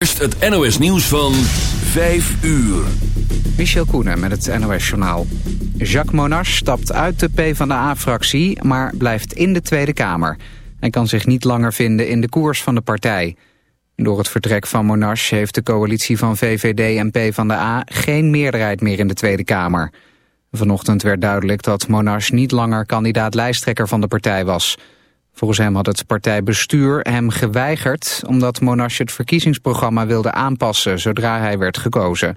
Eerst het NOS nieuws van 5 uur. Michel Koenen met het NOS-journaal. Jacques Monash stapt uit de PvdA-fractie, maar blijft in de Tweede Kamer. Hij kan zich niet langer vinden in de koers van de partij. Door het vertrek van Monash heeft de coalitie van VVD en PvdA geen meerderheid meer in de Tweede Kamer. Vanochtend werd duidelijk dat Monash niet langer kandidaat-lijsttrekker van de partij was... Volgens hem had het partijbestuur hem geweigerd... omdat Monash het verkiezingsprogramma wilde aanpassen zodra hij werd gekozen.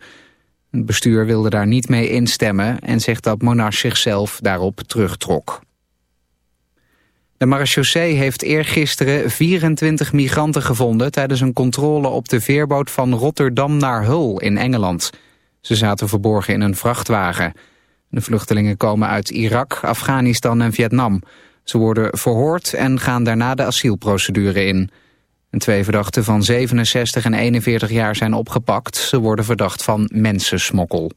Het bestuur wilde daar niet mee instemmen... en zegt dat Monash zichzelf daarop terugtrok. De marechaussee heeft eergisteren 24 migranten gevonden... tijdens een controle op de veerboot van Rotterdam naar Hull in Engeland. Ze zaten verborgen in een vrachtwagen. De vluchtelingen komen uit Irak, Afghanistan en Vietnam... Ze worden verhoord en gaan daarna de asielprocedure in. Twee verdachten van 67 en 41 jaar zijn opgepakt. Ze worden verdacht van mensensmokkel.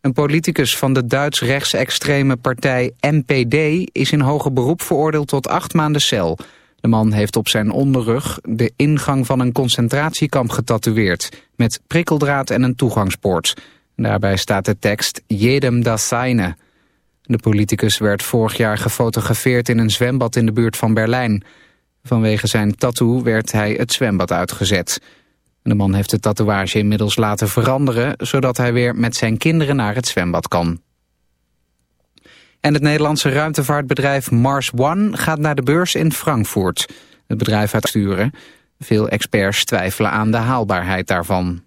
Een politicus van de Duits-rechtsextreme partij NPD... is in hoger beroep veroordeeld tot acht maanden cel. De man heeft op zijn onderrug de ingang van een concentratiekamp getatoeëerd... met prikkeldraad en een toegangspoort. Daarbij staat de tekst Jedem das Seine... De politicus werd vorig jaar gefotografeerd in een zwembad in de buurt van Berlijn. Vanwege zijn tattoo werd hij het zwembad uitgezet. De man heeft de tatoeage inmiddels laten veranderen... zodat hij weer met zijn kinderen naar het zwembad kan. En het Nederlandse ruimtevaartbedrijf Mars One gaat naar de beurs in Frankfurt. Het bedrijf gaat sturen. Veel experts twijfelen aan de haalbaarheid daarvan.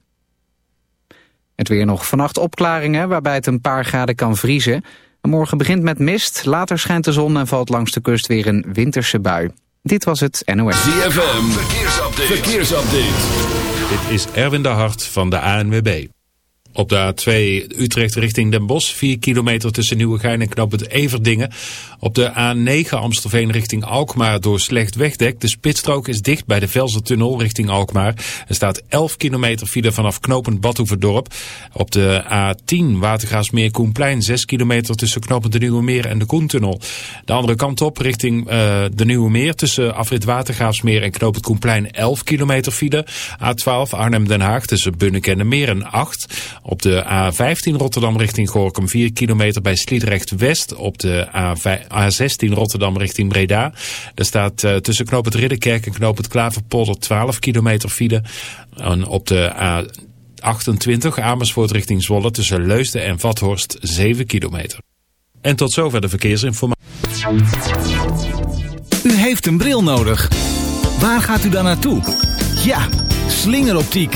Het weer nog vannacht opklaringen waarbij het een paar graden kan vriezen... Morgen begint met mist, later schijnt de zon en valt langs de kust weer een winterse bui. Dit was het NOS. ZFM, verkeersupdate. verkeersupdate. Dit is Erwin de Hart van de ANWB. Op de A2 Utrecht richting Den Bosch, 4 kilometer tussen Nieuwegein en Knap Everdingen. Op de A9 Amstelveen richting Alkmaar door slecht wegdek. De spitsstrook is dicht bij de Velsertunnel richting Alkmaar. Er staat 11 kilometer file vanaf knopend Badhoevedorp. Op de A10 Watergraafsmeer Koenplein 6 kilometer tussen knopend de Nieuwe Meer en de Koentunnel. De andere kant op richting uh, de Nieuwe Meer tussen afrit Watergraafsmeer en knopend Koenplein 11 kilometer file. A12 Arnhem-Den Haag tussen Bunnik en de Meer en 8. Op de A15 Rotterdam richting Gorkum 4 kilometer bij Sliedrecht West. Op de A16 Rotterdam richting Breda. Er staat uh, tussen Knoop het Ridderkerk en Knoop het Klaverpolder 12 kilometer file. En op de A28 Amersfoort richting Zwolle tussen Leusden en Vathorst 7 kilometer. En tot zover de verkeersinformatie. U heeft een bril nodig. Waar gaat u dan naartoe? Ja, slingeroptiek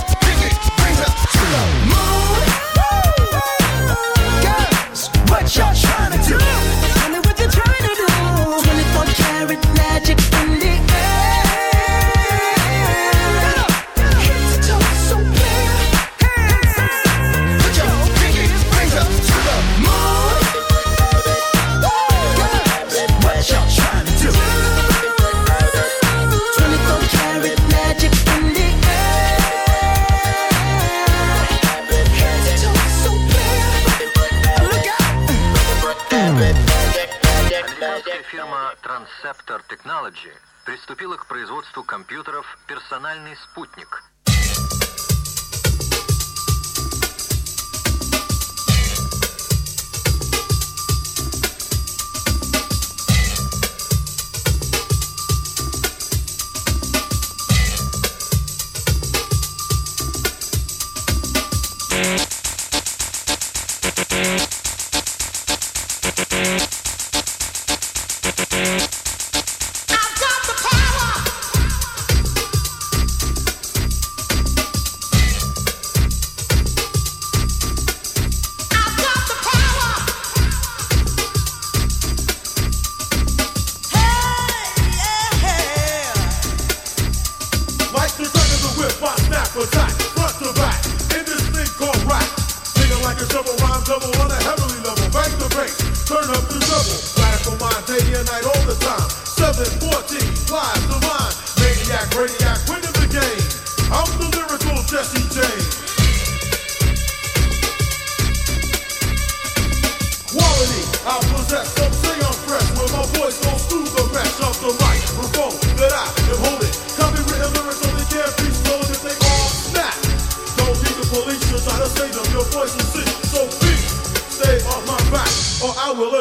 к производству компьютеров «Персональный спутник»,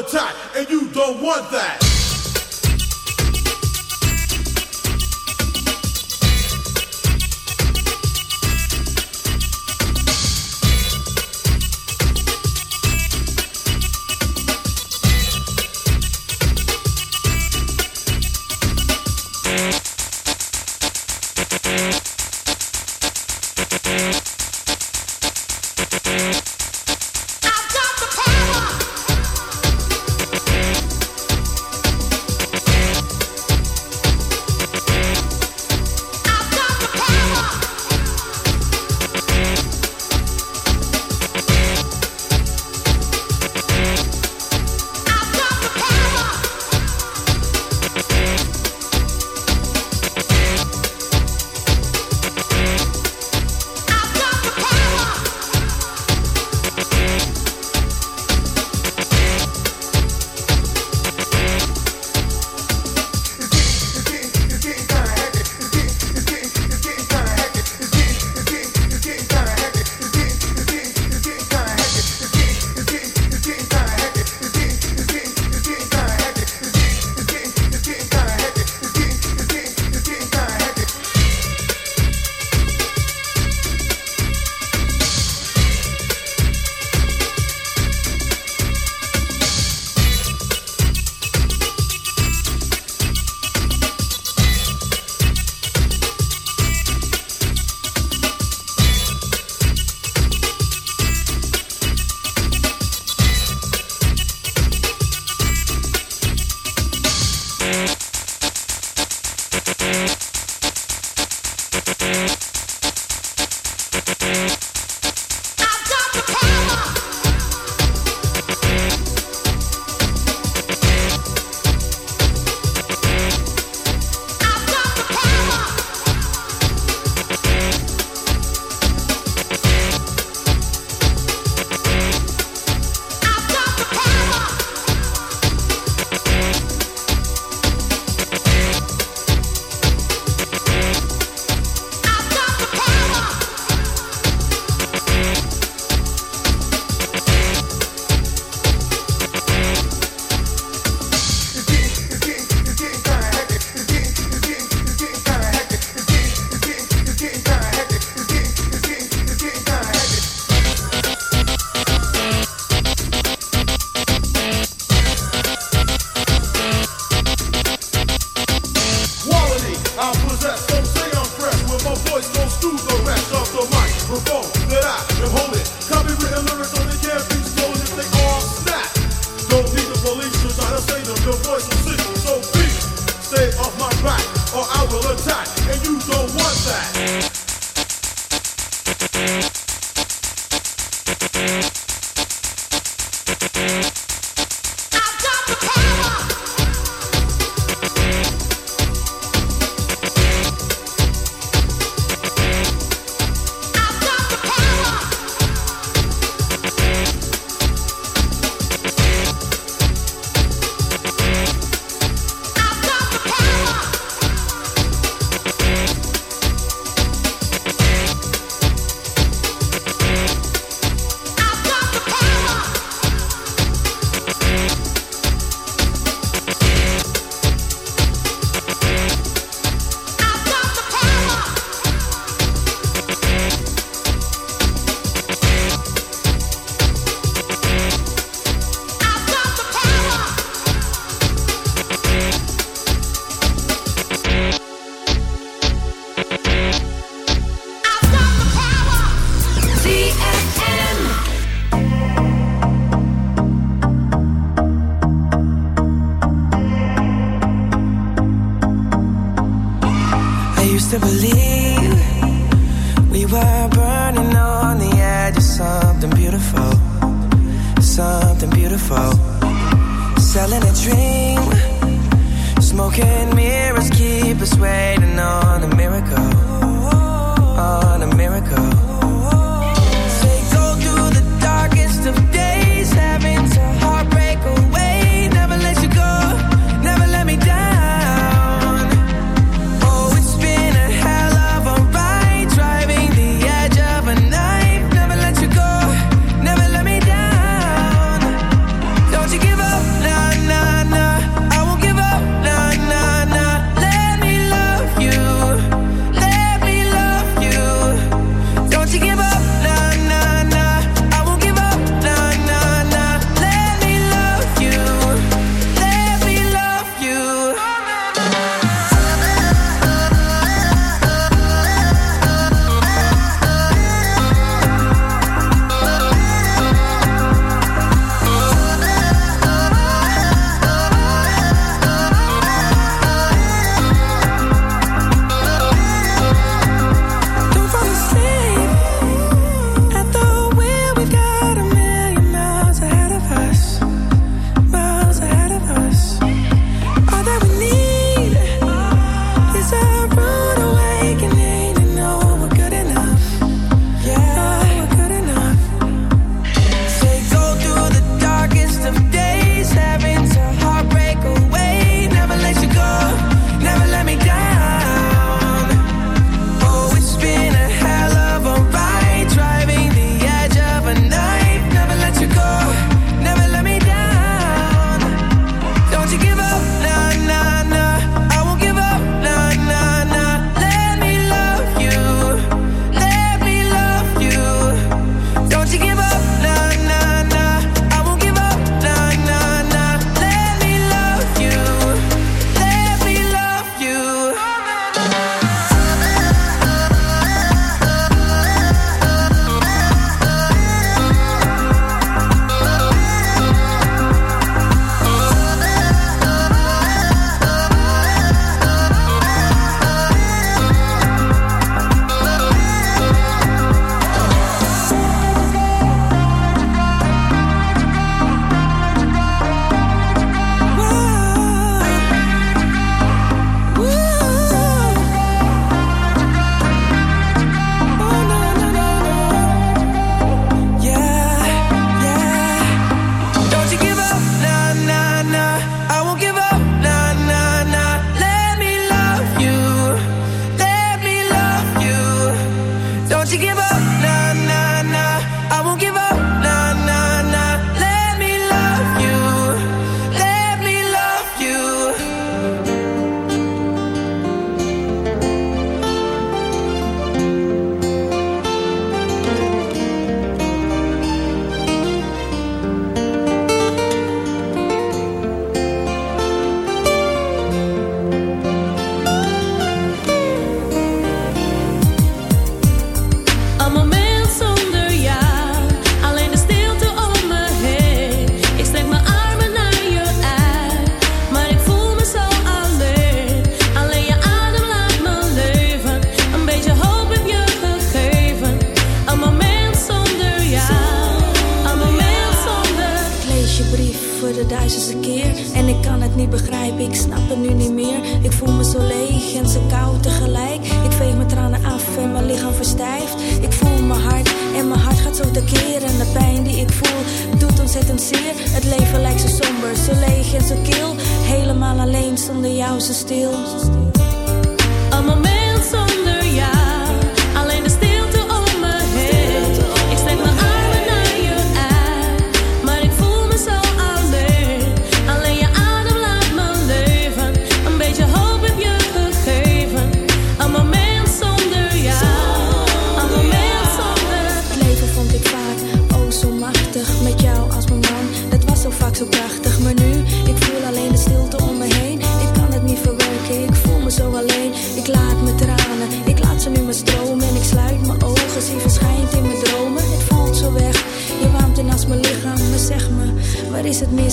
time, and you don't want that.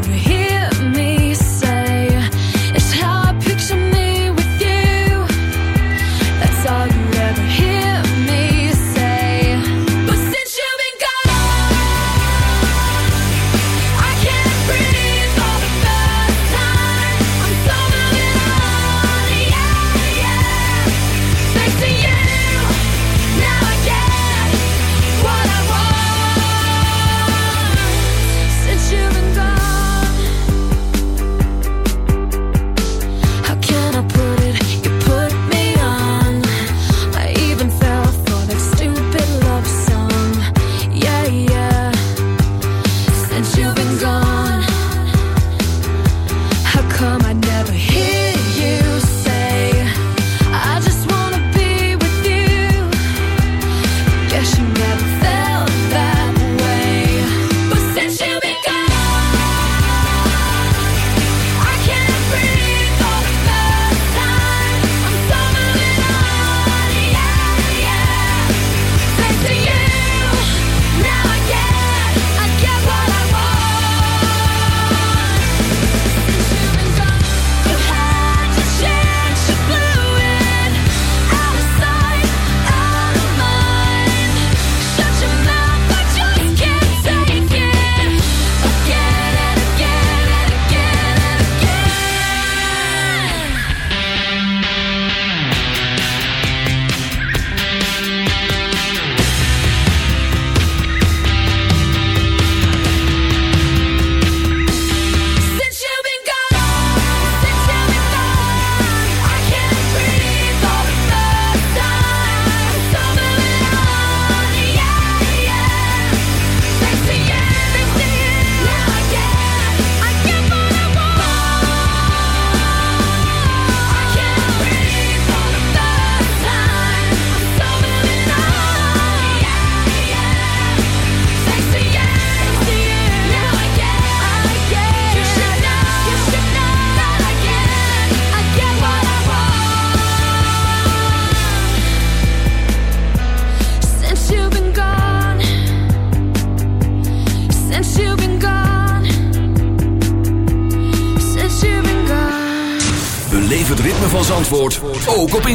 ever hear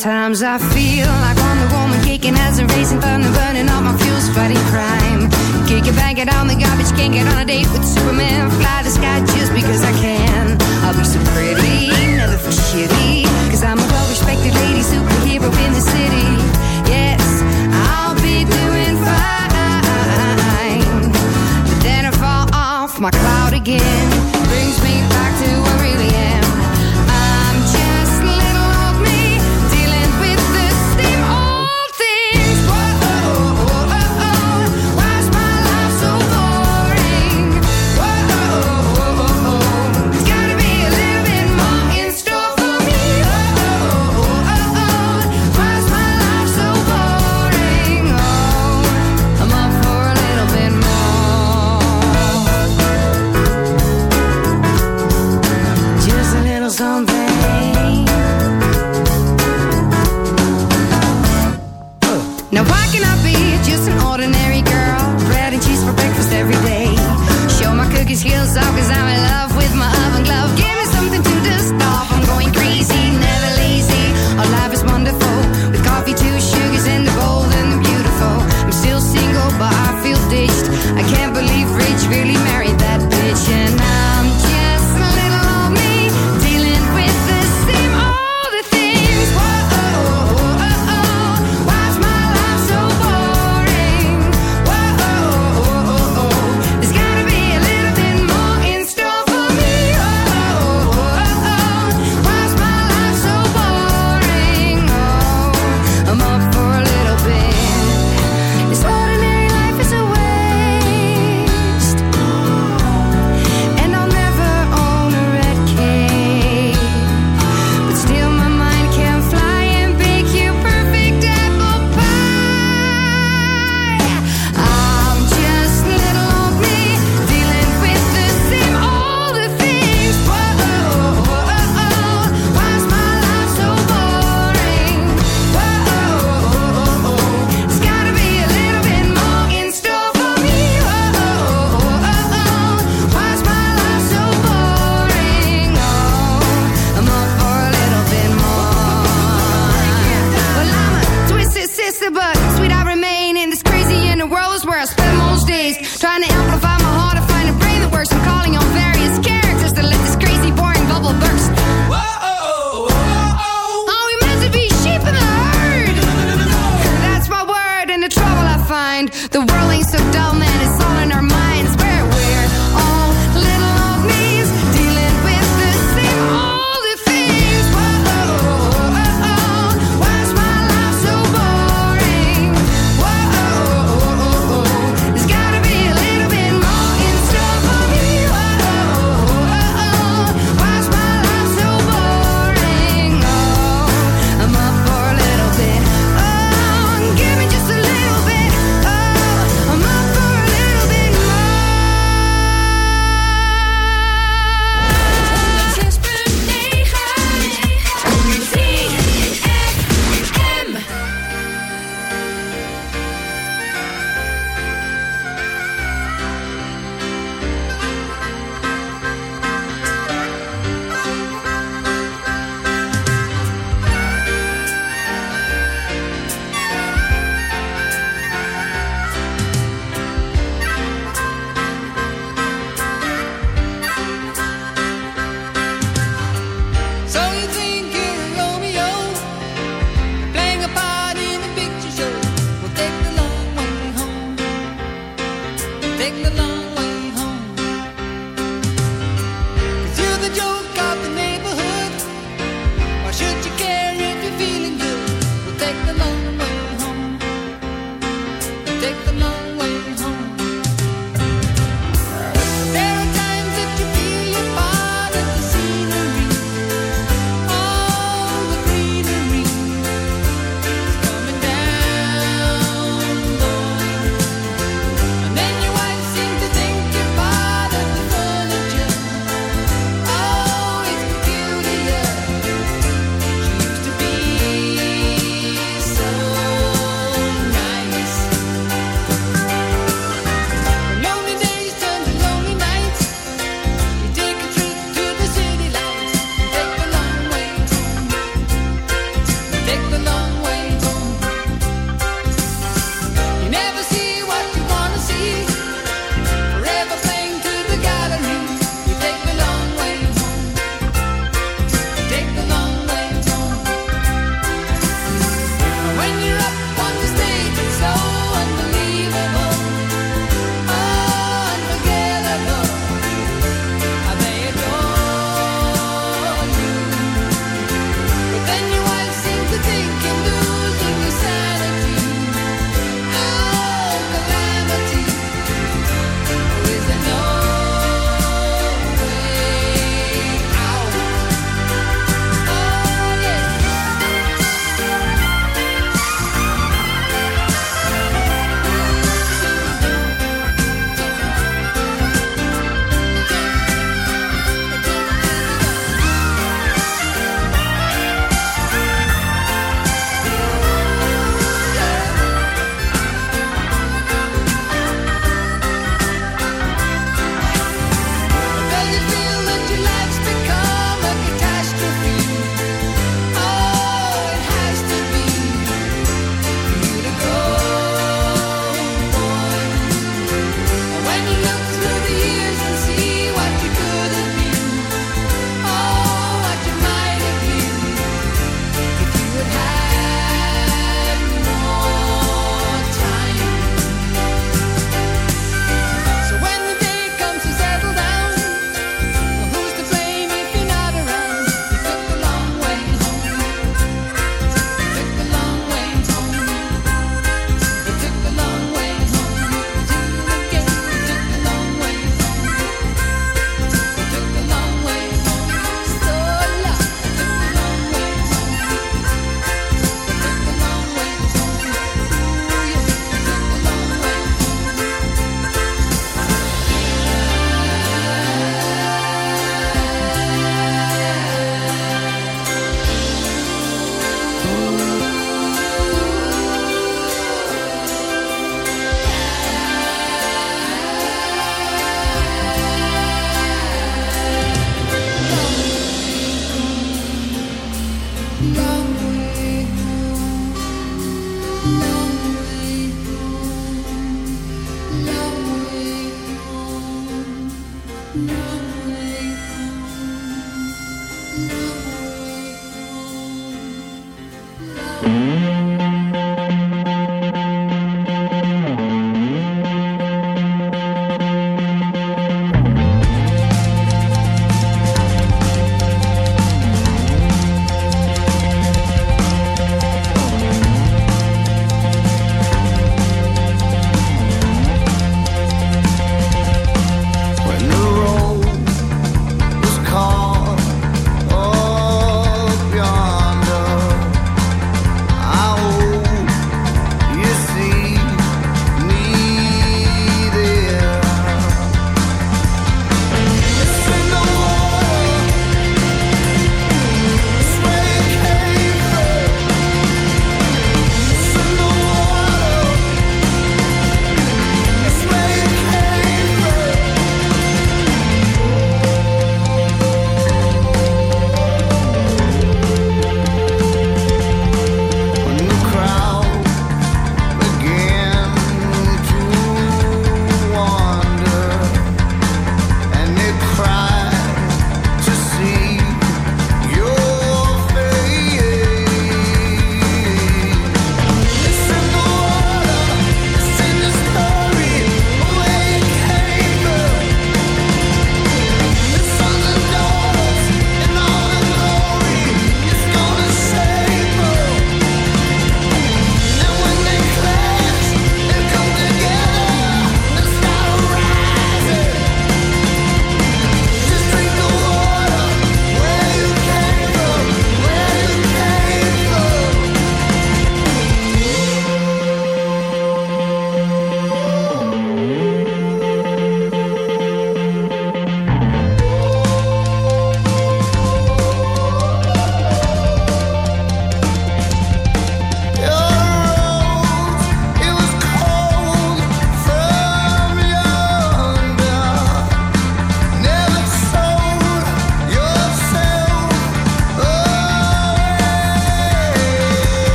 Sometimes I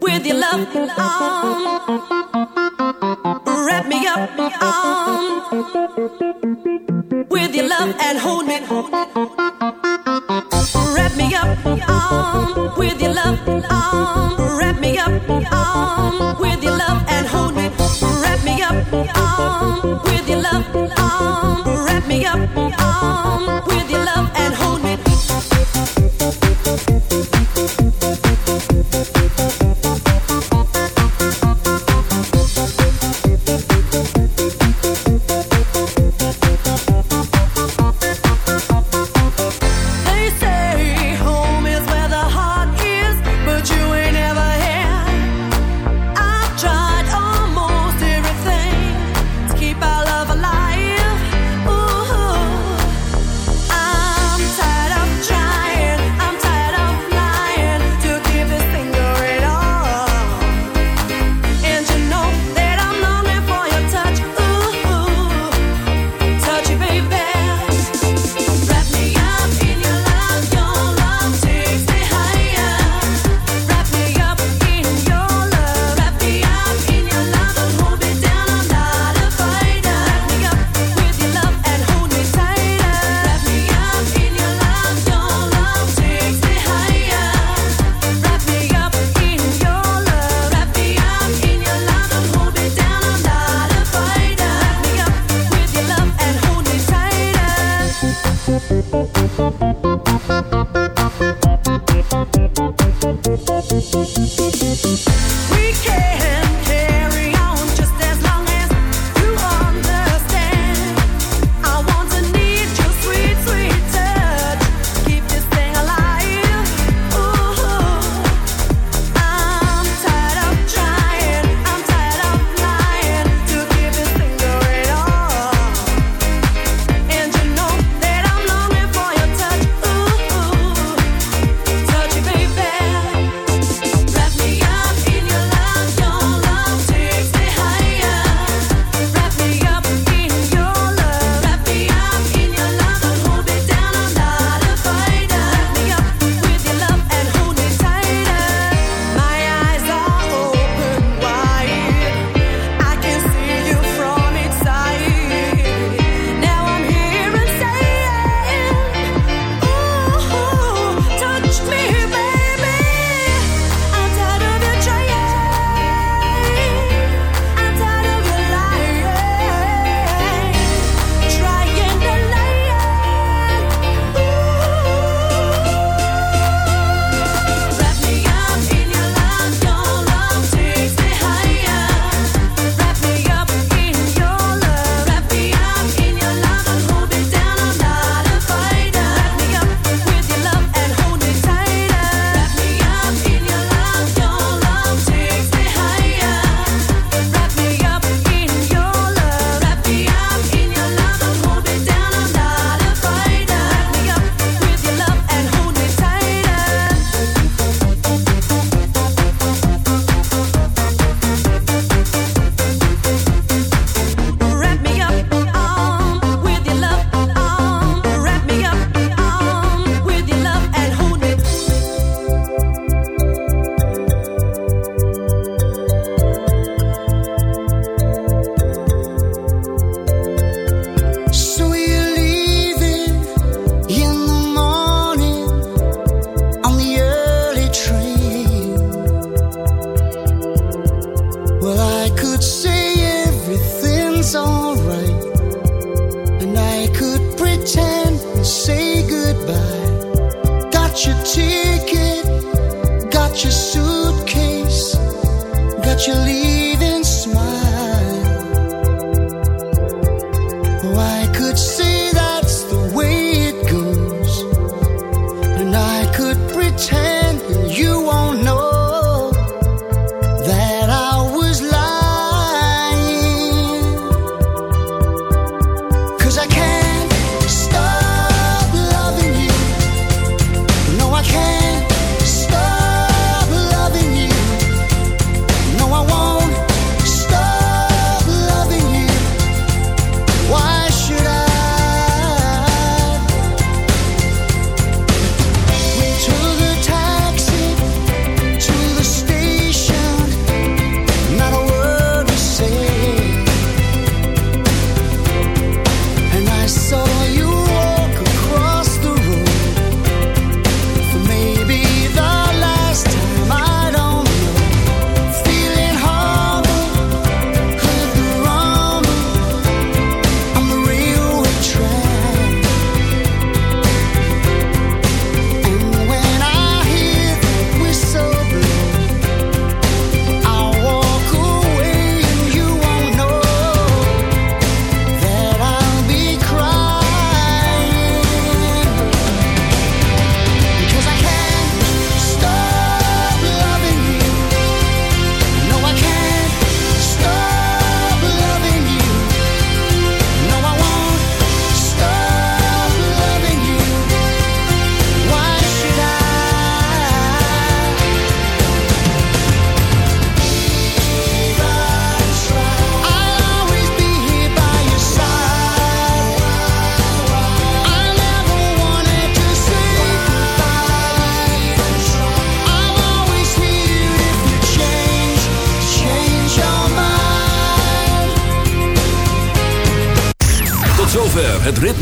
With your love. Um, wrap me up with your love and hold me. Wrap me up with your love. Wrap me up with your love and hold me. Wrap me up with your love. Wrap me up with